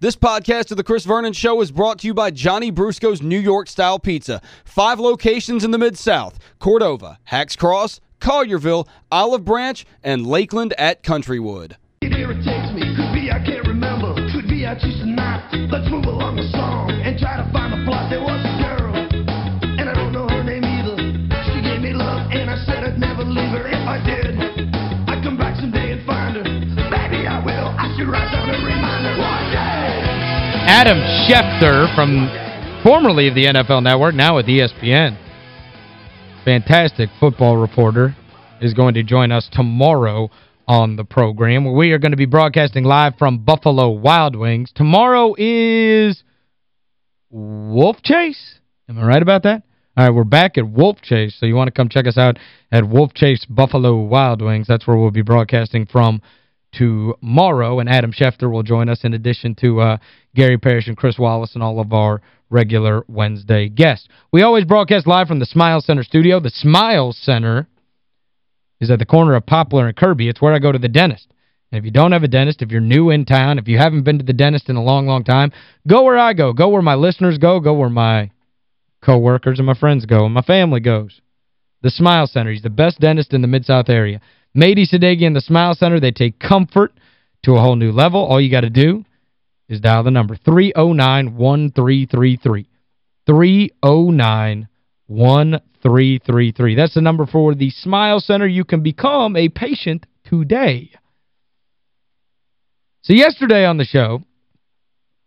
This podcast of The Chris Vernon Show is brought to you by Johnny Brusco's New York-style pizza. Five locations in the Mid-South. Cordova, Hacks Cross, Collierville, Olive Branch, and Lakeland at Countrywood. It irritates me. Could be I can't remember. Could be I choose not. Let's move along the song Adam Schefter from formerly of the NFL Network, now with ESPN. Fantastic football reporter is going to join us tomorrow on the program. We are going to be broadcasting live from Buffalo Wild Wings. Tomorrow is Wolf Chase. Am I right about that? All right, we're back at Wolf Chase, so you want to come check us out at Wolf Chase Buffalo Wild Wings. That's where we'll be broadcasting from tomorrow, and Adam Schefter will join us in addition to uh, Gary Parrish and Chris Wallace and all of our regular Wednesday guests. We always broadcast live from the Smile Center studio. The Smile Center is at the corner of Poplar and Kirby. It's where I go to the dentist. And if you don't have a dentist, if you're new in town, if you haven't been to the dentist in a long, long time, go where I go. Go where my listeners go. Go where my co-workers and my friends go and my family goes. The Smile Center. He's the best dentist in the Mid-South area. Mady Sadeghi and the Smile Center, they take comfort to a whole new level. All you got to do is dial the number 309-1333. 309-1333. That's the number for the Smile Center. You can become a patient today. So yesterday on the show,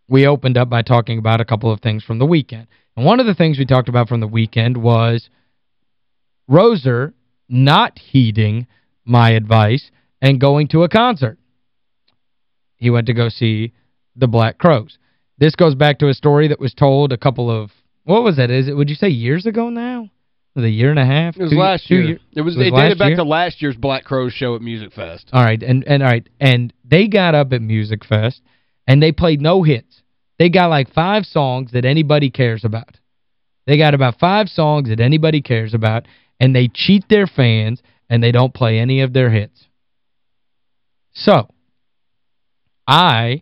we opened up by talking about a couple of things from the weekend. And one of the things we talked about from the weekend was Roser not heeding my advice and going to a concert. He went to go see the Black Crowes. This goes back to a story that was told a couple of, what was that? Is it, would you say years ago now? Was it a year and a half? It was Two- last year. year- It was, it was it last dated back year? to last year's Black Crowes show at Music Fest. All right, and and all right, and they got up at Music Fest and they played no hits. They got like five songs that anybody cares about. They got about five songs that anybody cares about and they cheat their fans and they don't play any of their hits. So, I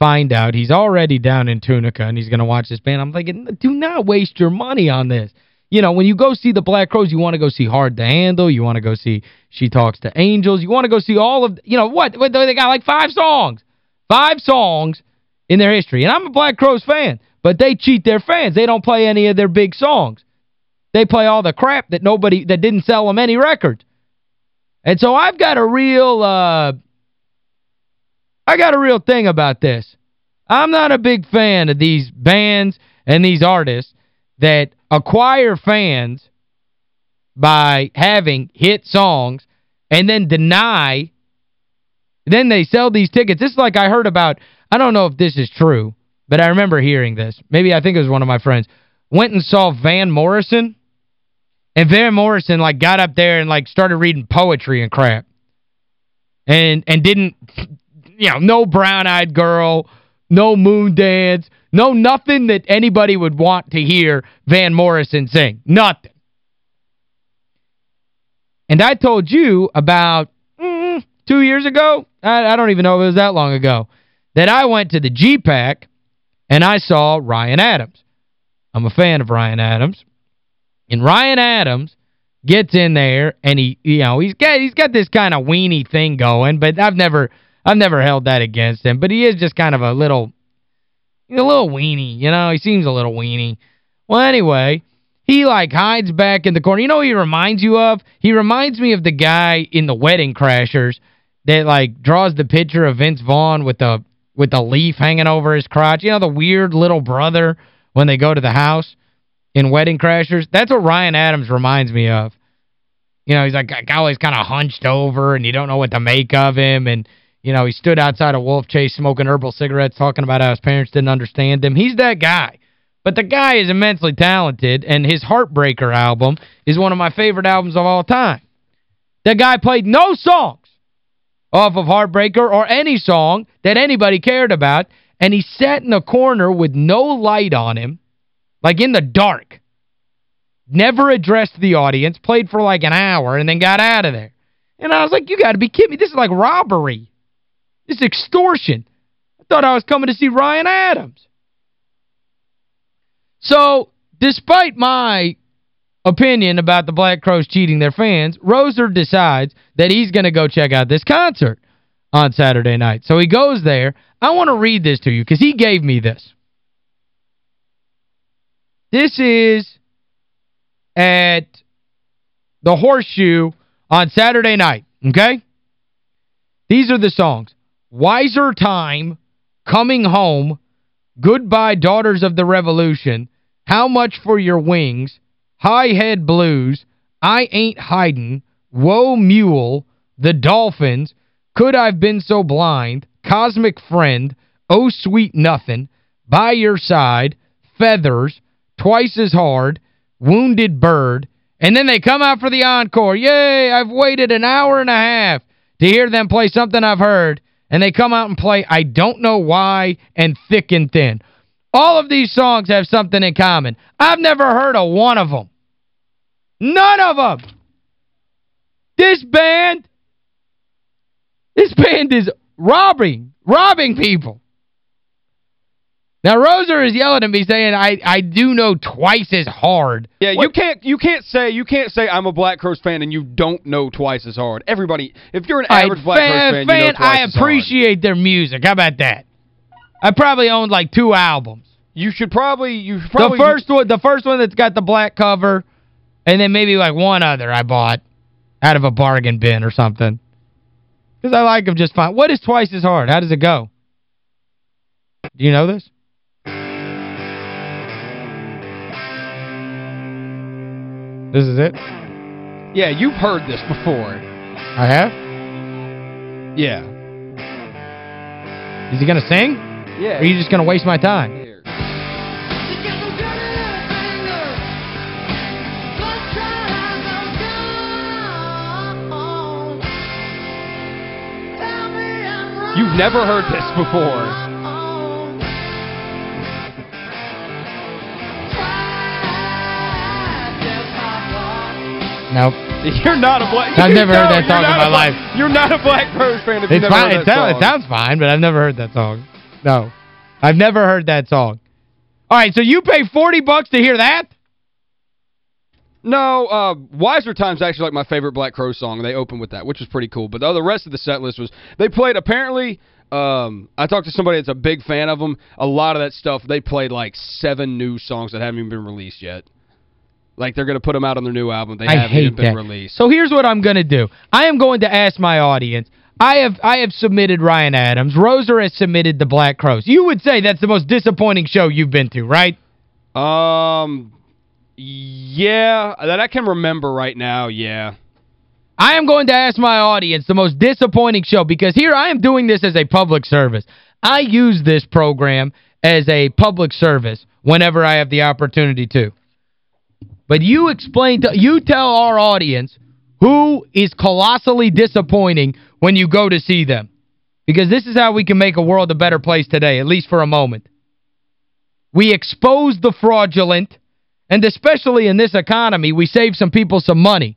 find out he's already down in Tunica and he's going to watch this band. I'm thinking, do not waste your money on this. You know, when you go see the Black Crowes, you want to go see Hard to Handle. You want to go see She Talks to Angels. You want to go see all of, you know, what? they got like five songs. Five songs in their history. And I'm a Black Crowes fan, but they cheat their fans. They don't play any of their big songs. They play all the crap that nobody, that didn't sell them any records. And so I've got a real, uh, I got a real thing about this. I'm not a big fan of these bands and these artists that acquire fans by having hit songs and then deny then they sell these tickets. This is like I heard about, I don't know if this is true, but I remember hearing this. Maybe I think it was one of my friends. Went and saw Van Morrison, and Van Morrison like got up there and like started reading poetry and crap. And and didn't you know, no brown-eyed girl, no moon dance, no nothing that anybody would want to hear Van Morrison sing. Nothing. And I told you about mm, two years ago, I, I don't even know if it was that long ago, that I went to the G-Pack and I saw Ryan Adams. I'm a fan of Ryan Adams. And Ryan Adams gets in there and he you know, he's got he's got this kind of weenie thing going, but I've never I've never held that against him, but he is just kind of a little a little weenie, you know, he seems a little weenie. Well, anyway, he like hides back in the corner. You know he reminds you of? He reminds me of the guy in the Wedding Crashers that like draws the picture of Vince Vaughn with the with the leaf hanging over his crotch. You know the weird little brother when they go to the house in Wedding Crashers? That's what Ryan Adams reminds me of. You know, he's like always kind of hunched over and you don't know what to make of him and you know, he stood outside of Wolf Chase smoking herbal cigarettes talking about how his parents didn't understand him. He's that guy. But the guy is immensely talented, and his Heartbreaker album is one of my favorite albums of all time. The guy played no songs off of Heartbreaker or any song that anybody cared about, and he sat in a corner with no light on him, like in the dark. Never addressed the audience, played for like an hour, and then got out of there. And I was like, you got to be kidding me. This is like robbery. This is extortion. I thought I was coming to see Ryan Adams. So, despite my opinion about the Black Crowes cheating their fans, Roser decides that he's going to go check out this concert on Saturday night. So he goes there. I want to read this to you because he gave me this. This is at the Horseshoe on Saturday night, okay? These are the songs. Wiser Time, Coming Home, Goodbye Daughters of the Revolution, How Much for Your Wings, High Head Blues, I Ain't Hiding, Whoa Mule, The Dolphins, Could I've Been So Blind, Cosmic Friend, Oh Sweet Nothing, By Your Side, Feathers, Twice as Hard, Wounded Bird, and then they come out for the encore. Yay, I've waited an hour and a half to hear them play something I've heard. And they come out and play I Don't Know Why and Thick and Thin. All of these songs have something in common. I've never heard of one of them. None of them. This band, this band is robbing, robbing people. Now, Roser is yelling at me saying, I, I do know twice as hard. Yeah, What- you can't you can't say you can't say I'm a Black Crowes fan and you don't know twice as hard. Everybody, if you're an right, average Black Crowes fan, you know twice I as hard. appreciate their music. How about that? I probably owned like two albums. You should probably you should probably the first one the first one that's got the black cover and then maybe like one other I bought out of a bargain bin or something. Because I like them just fine. What is twice as hard? How does it go? Do you know this? This is it? Yeah, you've heard this before. I have? Yeah. Is he going to sing? Yeah. Or are you just going to waste my time? You've never heard this before. Nope. You're not a black I've never heard that song in my Black- life. You're not a Black Crowes fan if you've never fine. It, that sound, song. it sounds fine, but I've never heard that song. No. I've never heard that song. All right, so you pay 40 bucks to hear that? No, uh, Wiser Time's actually like my favorite Black Crow song. They opened with that, which was pretty cool. But the, the rest of the set list was, they played, apparently, um, I talked to somebody that's a big fan of them. A lot of that stuff, they played like seven new songs that haven't even been released yet. Like, they're going to put them out on their new album. They I haven't hate been that. released. So here's what I'm going to do. I am going to ask my audience. I have I have submitted Ryan Adams. Roser has submitted the Black Crowes. You would say that's the most disappointing show you've been to, right? Um, yeah, that I can remember right now, yeah. I am going to ask my audience the most disappointing show because here I am doing this as a public service. I use this program as a public service whenever I have the opportunity to. But you explain to you tell our audience who is colossally disappointing when you go to see them. Because this is how we can make a world a better place today, at least for a moment. We expose the fraudulent, and especially in this economy, we save some people some money.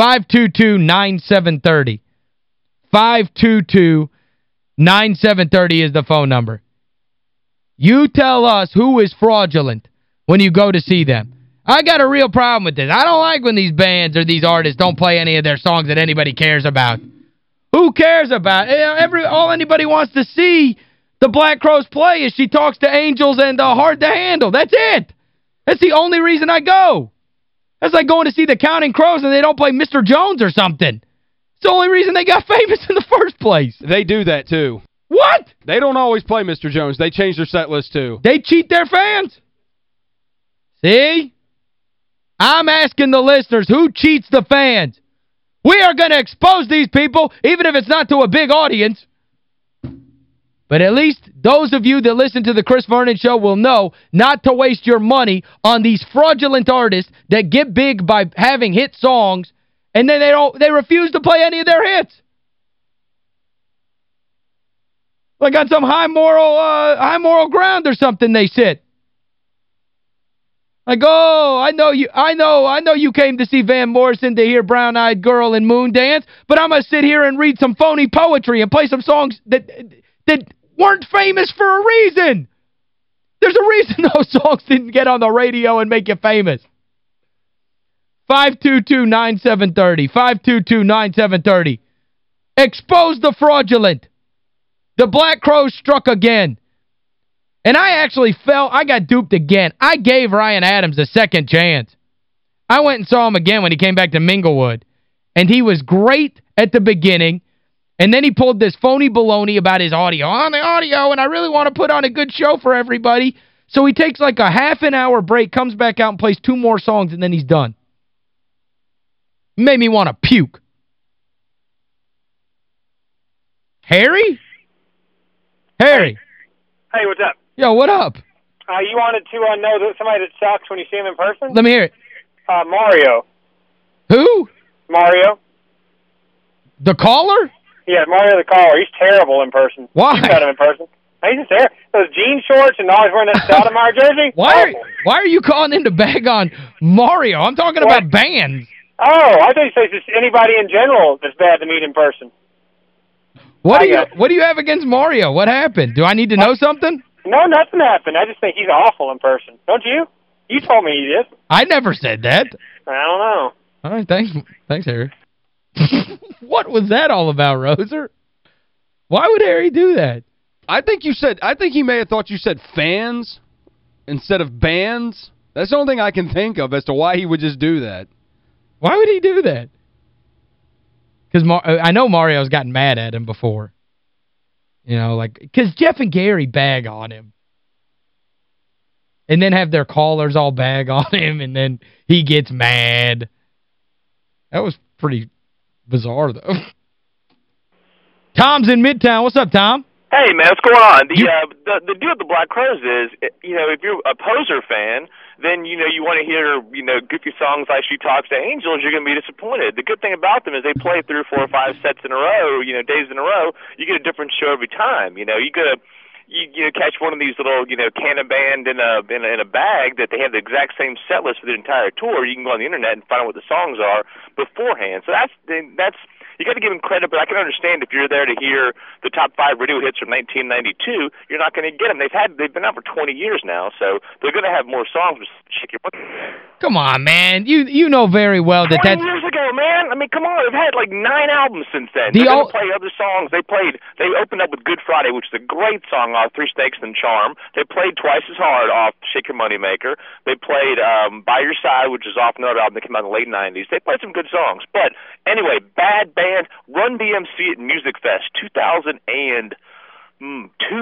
522-9730. 522-9730 is the phone number. You tell us who is fraudulent when you go to see them. I got a real problem with this. I don't like when these bands or these artists don't play any of their songs that anybody cares about. Who cares about? Every all anybody wants to see the Black Crowes play is she talks to angels and uh, hard to handle. That's it. That's the only reason I go. That's like going to see the Counting Crows and they don't play Mr. Jones or something. It's the only reason they got famous in the first place. They do that, too. What? They don't always play Mr. Jones. They change their set list, too. They cheat their fans. See? I'm asking the listeners, who cheats the fans? We are going to expose these people, even if it's not to a big audience. But at least those of you that listen to the Chris Vernon Show will know not to waste your money on these fraudulent artists that get big by having hit songs and then they don't they refuse to play any of their hits. Like on some high moral uh, high moral ground or something they sit. Like, oh, I know you I know I know you came to see Van Morrison to hear Brown Eyed Girl and Moon Dance, but I'm going to sit here and read some phony poetry and play some songs that that weren't famous for a reason. There's a reason those songs didn't get on the radio and make you famous. 522-9730. 522-9730. Expose the fraudulent. The Black Crowes struck again. And I actually felt I got duped again. I gave Ryan Adams a second chance. I went and saw him again when he came back to Minglewood. And he was great at the beginning. And then he pulled this phony baloney about his audio. On the audio, and I really want to put on a good show for everybody. So he takes like a half an hour break, comes back out and plays two more songs, and then he's done. Made me want to puke. Harry? Harry. Hey, what's up? Yo, what up? Uh, you wanted to uh, know that somebody that sucks when you see him in person? Let me hear it. Uh, Mario. Who? Mario? The caller? Yeah, Mario the caller. He's terrible in person. Why? You've met him in person. He's just there. Those jean shorts and always wearing that Stoudemire jersey. Why are, why are you calling in to bag on Mario? I'm talking What? about bands. Oh, I thought you said just anybody in general that's bad to meet in person. What I do you got- what do you have against Mario? What happened? Do I need to know something? No, nothing happened. I just think he's awful in person. Don't you? You told me he did. I never said that. I don't know. All right, thanks. Thanks, Harry. what was that all about, Roser? Why would Harry do that? I think you said I think he may have thought you said fans instead of bands. That's the only thing I can think of as to why he would just do that. Why would he do that? Because uh, I know Mario's gotten mad at him before. You know, like, because Jeff and Gary bag on him. And then have their callers all bag on him, and then he gets mad. That was pretty bizarre, though. Tom's in Midtown. What's up, Tom? Hey man, what's going on? The You- uh, the the deal with the Black Crowes is, you know, if you're a poser fan, then you know you want to hear you know goofy songs like "She Talks to Angels." You're going to be disappointed. The good thing about them is they play three or four or five sets in a row, you know, days in a row. You get a different show every time. You know, you get a you, you know, catch one of these little, you know, cannon band in a, in a in a bag that they have the exact same set list for the entire tour. You can go on the internet and find out what the songs are beforehand. So that's that's you got to give them credit, but I can understand if you're there to hear the top five radio hits from 1992, you're not going to get them. They've had they've been out for 20 years now, so they're going to have more songs. Shake Your Butt. Come on, man. You you know very well that 20 that's... years ago, man. I mean, come on. They've had like nine albums since then. The They're going to play other songs. They played. They opened up with Good Friday, which is a great song off Three Snakes and Charm. They played Twice as Hard off Shake Your Money Maker. They played um, By Your Side, which is off another album that came out in the late 90s. They played some good songs. But anyway, bad band. Run DMC at Music Fest 2002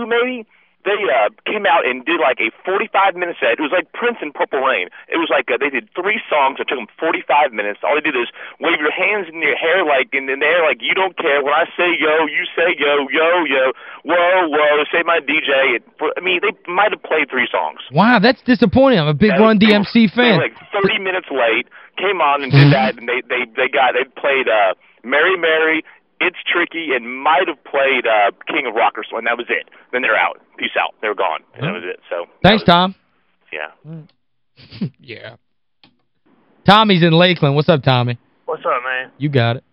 maybe. They uh, came out and did like a 45 minute set. It was like Prince and Purple Rain. It was like uh, they did three songs. It took them 45 minutes. All they did is wave your hands in your hair like in, in the air like you don't care. When I say yo, you say yo, yo, yo, whoa, whoa. Say my DJ. It, I mean, they might have played three songs. Wow, that's disappointing. I'm a big That Run was- DMC fan. like 30 minutes late. Came on and did that, and they they they got they played uh, Mary Mary. It's tricky and might have played uh, King of Rockers, and that was it. Then they're out. Peace out. They were gone, and that was it. So Thanks, was- Tom. Yeah. yeah. Tommy's in Lakeland. What's up, Tommy? What's up, man? You got it.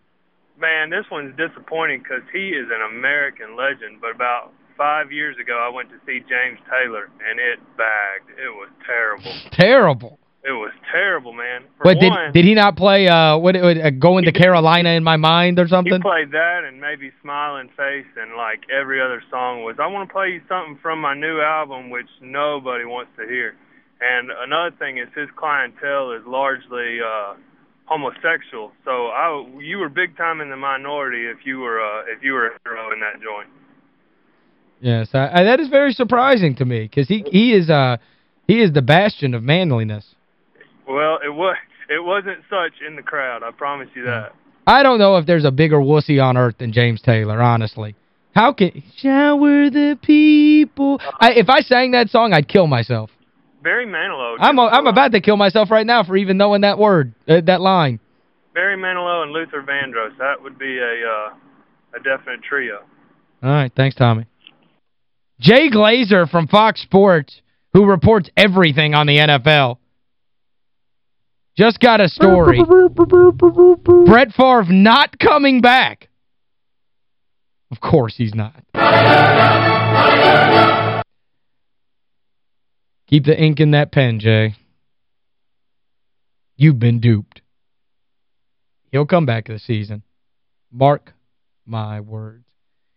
Man, this one's disappointing because he is an American legend. But about five years ago, I went to see James Taylor, and it bagged. It was terrible. Terrible. It was terrible, man. For But did one, did he not play uh what uh, going to Carolina in my mind or something? he played that and maybe Smiling Face, and like every other song was, I want to play you something from my new album, which nobody wants to hear. And another thing is his clientele is largely uh homosexual. So I you were big time in the minority if you were uh if you were a hero in that joint. Yes, I, I, that is very surprising to me cuz he he is uh he is the bastion of manliness. Well, it was it wasn't such in the crowd, I promise you that. I don't know if there's a bigger wussy on earth than James Taylor, honestly. How can shower the people? I, if I sang that song, I'd kill myself. Barry Manilow. I'm a, I'm about to kill myself right now for even knowing that word, uh, that line. Barry Manilow and Luther Vandross. That would be a uh a definite trio. All right, thanks, Tommy. Jay Glazer from Fox Sports, who reports everything on the NFL, just got a story. Brett Favre not coming back. Of course he's not. Keep the ink in that pen, Jay. You've been duped. He'll come back this season. Mark my words.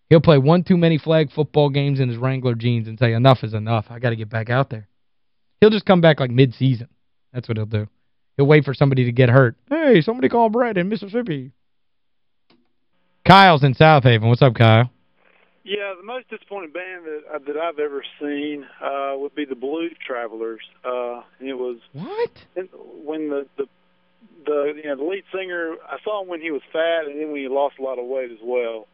He'll play one too many flag football games in his Wrangler jeans and say, enough is enough. I got to get back out there. He'll just come back like mid-season. That's what he'll do. He'll wait for somebody to get hurt. Hey, somebody call Brett in Mississippi. Kyle's in South Haven. What's up, Kyle? Yeah, the most disappointing band that uh, that I've ever seen uh would be the Blue Travelers. Uh it was What? when the the the you know the lead singer I saw him when he was fat and then when he lost a lot of weight as well.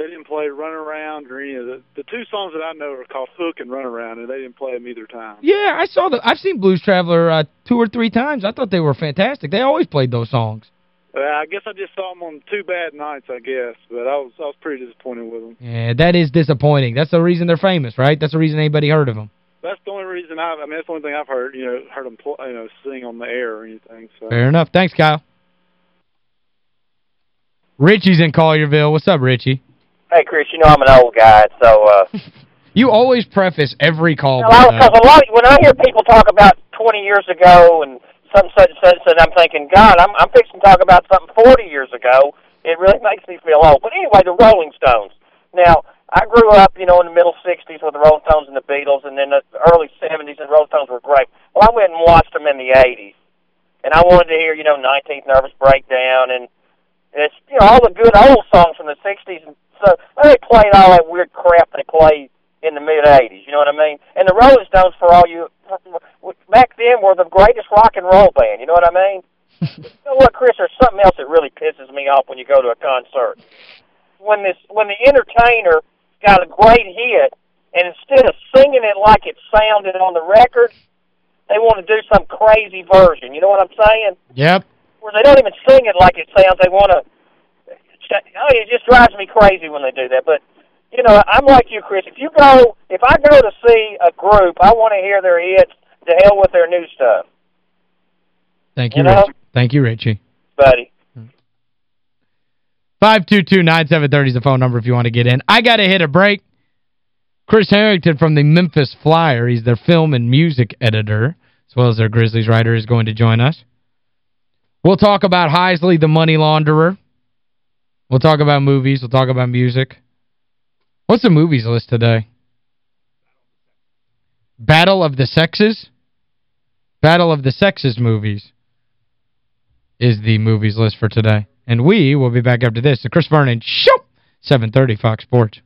They didn't play Run Around or any of the the two songs that I know are called Hook and Run Around and they didn't play them either time. Yeah, I saw the I've seen Blues Traveler uh, two or three times. I thought they were fantastic. They always played those songs. Uh, I guess I just saw them on two bad nights, I guess, but I was I was pretty disappointed with them. Yeah, that is disappointing. That's the reason they're famous, right? That's the reason anybody heard of them. That's the only reason I I mean that's the only thing I've heard, you know, heard them pl- you know sing on the air or anything. So Fair enough. Thanks, Kyle. Richie's in Collierville. What's up, Richie? Hey, Chris, you know I'm an old guy, so uh You always preface every call because that. a lot when I hear people talk about 20 years ago and something such and such, and I'm thinking, God, I'm I'm fixing to talk about something 40 years ago. It really makes me feel old. But anyway, the Rolling Stones. Now, I grew up, you know, in the middle 60s with the Rolling Stones and the Beatles, and then the early 70s, and the Rolling Stones were great. Well, I went and watched them in the 80s, and I wanted to hear, you know, 19th Nervous Breakdown and it's you know all the good old songs from the 60s. And so they played all that weird crap they played in the mid 80s. You know what I mean? And the Rolling Stones, for all you back then, were the greatest rock and roll band. You know what I mean? you know what, Chris? There's something else that really pisses me off when you go to a concert. When this, when the entertainer got a great hit, and instead of singing it like it sounded on the record, they want to do some crazy version. You know what I'm saying? Yep. Where they don't even sing it like it sounds. They want to. Oh, it just drives me crazy when they do that. But you know, I'm like you, Chris. If you go, if I go to see a group, I want to hear their hits. To hell with their new stuff, Thank you, You know? Richie. Thank you, Richie. buddy. 522-9730 is the phone number if you want to get in. I got to hit a break. Chris Harrington from the Memphis Flyer, he's their film and music editor, as well as their Grizzlies writer, is going to join us. We'll talk about Heisley, the money launderer. We'll talk about movies. We'll talk about music. What's the movies list today? Battle of the Sexes? Battle of the Sexes movies is the movies list for today. And we will be back after this. The Chris Vernon Show, 730 Fox Sports.